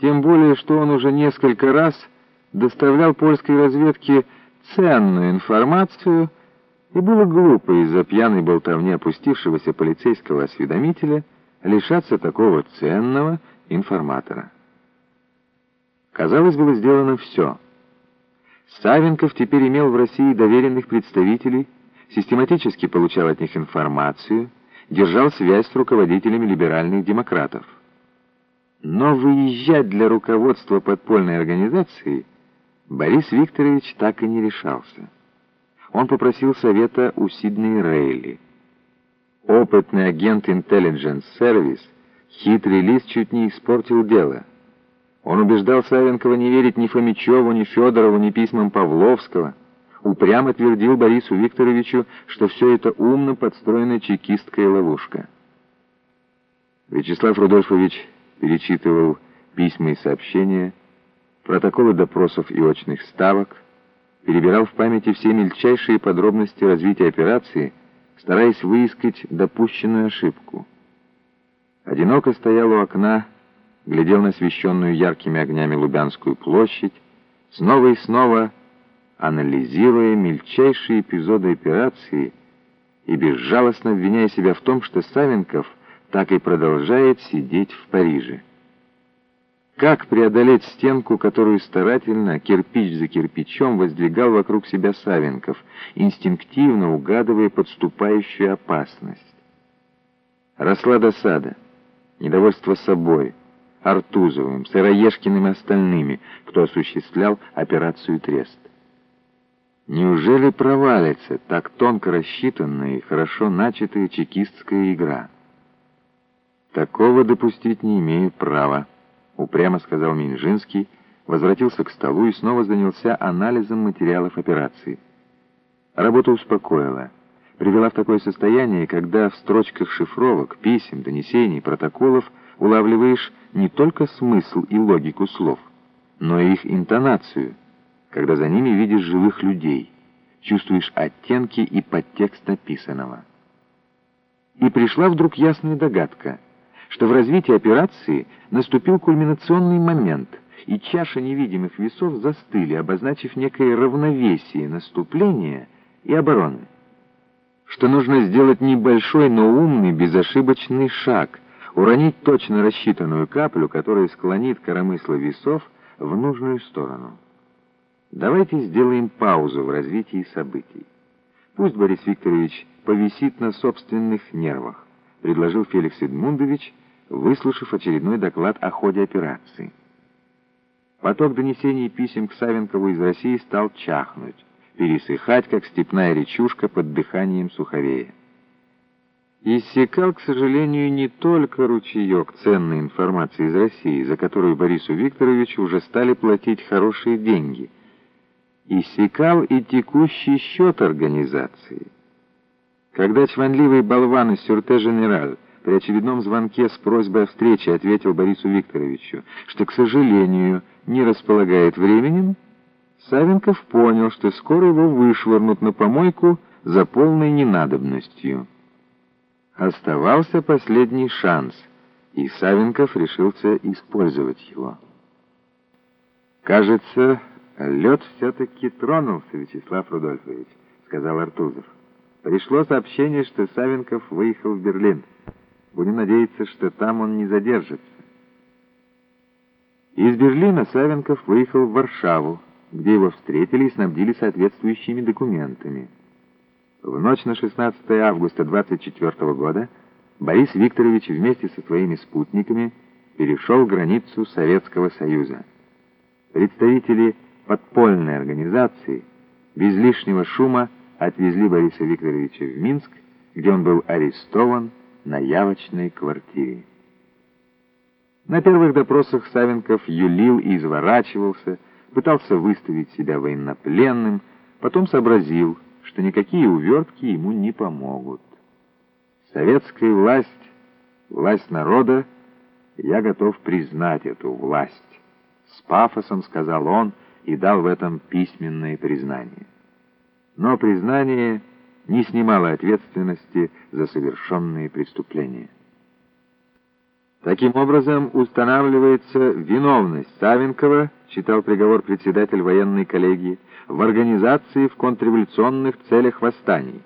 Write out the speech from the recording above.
Тем более, что он уже несколько раз доставлял польской разведке ценную информацию, и было глупо из-за пьяной болтовни опустившегося полицейского осведомителя лишаться такого ценного информатора. Казалось, было сделано все. Савенков теперь имел в России доверенных представителей, систематически получал от них информацию, держал связь с руководителями либеральных демократов. Но выезжать для руководства подпольной организации Борис Викторович так и не решался. Он попросил совета у Сидней Рейли. Опытный агент Intelligence Service, хитрый лист чуть не испортил дело. Он убеждал Савенкова не верить ни Фомичеву, ни Федорову, ни письмам Павловского. Упрямо твердил Борису Викторовичу, что все это умно подстроена чекистская ловушка. Вячеслав Рудольфович перечитывал письма и сообщения, протоколы допросов и очных ставок, перебирал в памяти все мельчайшие подробности развития операции, стараясь выискать допущенную ошибку. Одиноко стоял у окна, глядел на освещенную яркими огнями Лубянскую площадь, снова и снова анализируя мельчайшие эпизоды операции и безжалостно обвиняя себя в том, что Савенков — так и продолжает сидеть в Париже. Как преодолеть стенку, которую старательно, кирпич за кирпичом, воздвигал вокруг себя Савенков, инстинктивно угадывая подступающую опасность? Росла досада, недовольство собой, Артузовым, Сыроежкиным и остальными, кто осуществлял операцию «Трест». Неужели провалится так тонко рассчитанная и хорошо начатая чекистская игра? «Такого допустить не имею права», — упрямо сказал Минжинский, возвратился к столу и снова занялся анализом материалов операции. Работа успокоила, привела в такое состояние, когда в строчках шифровок, писем, донесений, протоколов улавливаешь не только смысл и логику слов, но и их интонацию, когда за ними видишь живых людей, чувствуешь оттенки и подтекст написанного. И пришла вдруг ясная догадка — что в развитии операции наступил кульминационный момент, и чаша невидимых весов застыли, обозначив некое равновесие наступления и обороны. Что нужно сделать небольшой, но умный, безошибочный шаг, уронить точно рассчитанную каплю, которая склонит коромысло весов в нужную сторону. Давайте сделаем паузу в развитии событий. Пусть Борис Викторович повисит на собственных нервах предложил Феликс Эдмундович, выслушав очередной доклад о ходе операции. Поток донесений и писем к Савенкову из России стал чахнуть, пересыхать, как степная речушка под дыханием суховея. Иссякал, к сожалению, не только ручеек ценной информации из России, за которую Борису Викторовичу уже стали платить хорошие деньги. Иссякал и текущий счет организации — когда чванливый болван из Сюрте-Женераль при очередном звонке с просьбой о встрече ответил Борису Викторовичу, что, к сожалению, не располагает временем, Савенков понял, что скоро его вышвырнут на помойку за полной ненадобностью. Оставался последний шанс, и Савенков решился использовать его. «Кажется, лед все-таки тронулся, Вячеслав Рудольфович», — сказал Артузов. Пришло сообщение, что Савенков выехал в Берлин. Будем надеяться, что там он не задержится. Из Берлина Савенков выехал в Варшаву, где его встретили и снабдили соответствующими документами. В ночь на 16 августа 24 года Борис Викторович вместе со своими спутниками перешел границу Советского Союза. Представители подпольной организации без лишнего шума отвезли Бориса Викторовича в Минск, где он был арестован на явочной квартире. На первых допросах Савенков юлил и изворачивался, пытался выставить себя военнопленным, потом сообразил, что никакие увертки ему не помогут. Советская власть, власть народа, я готов признать эту власть. С пафосом сказал он и дал в этом письменное признание но признание не снимало ответственности за совершенные преступления. Таким образом, устанавливается виновность Савенкова, читал приговор председатель военной коллегии, в организации в контрреволюционных целях восстаний.